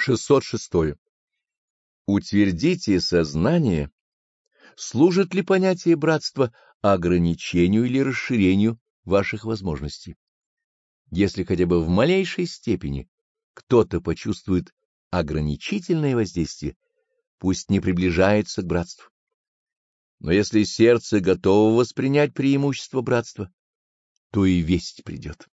606. Утвердите сознание, служит ли понятие братства ограничению или расширению ваших возможностей. Если хотя бы в малейшей степени кто-то почувствует ограничительное воздействие, пусть не приближается к братству. Но если сердце готово воспринять преимущество братства, то и весть придет.